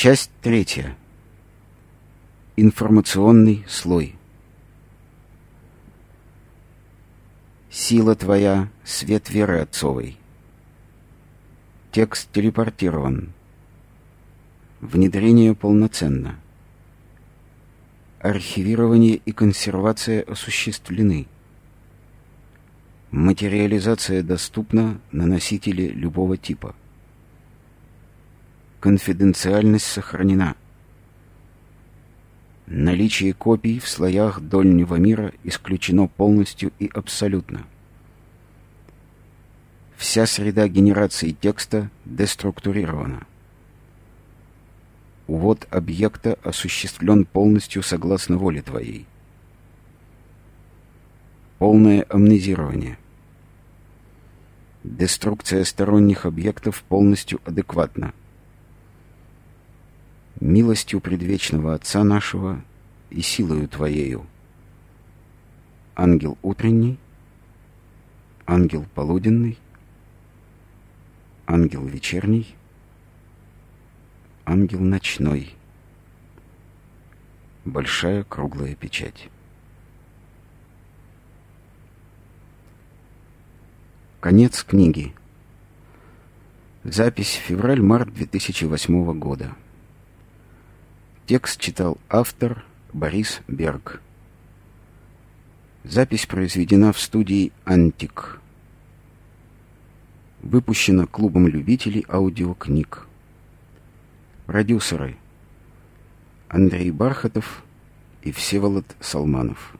Часть третья. Информационный слой. Сила твоя — свет веры отцовой. Текст телепортирован. Внедрение полноценно. Архивирование и консервация осуществлены. Материализация доступна на носителе любого типа. Конфиденциальность сохранена. Наличие копий в слоях дольнего мира исключено полностью и абсолютно. Вся среда генерации текста деструктурирована. Увод объекта осуществлен полностью согласно воле твоей. Полное амнезирование. Деструкция сторонних объектов полностью адекватна милостью предвечного Отца нашего и силою Твоею. Ангел утренний, ангел полуденный, ангел вечерний, ангел ночной. Большая круглая печать. Конец книги. Запись февраль-март 2008 года. Текст читал автор Борис Берг. Запись произведена в студии «Антик». Выпущена клубом любителей аудиокниг. Продюсеры Андрей Бархатов и Всеволод Салманов.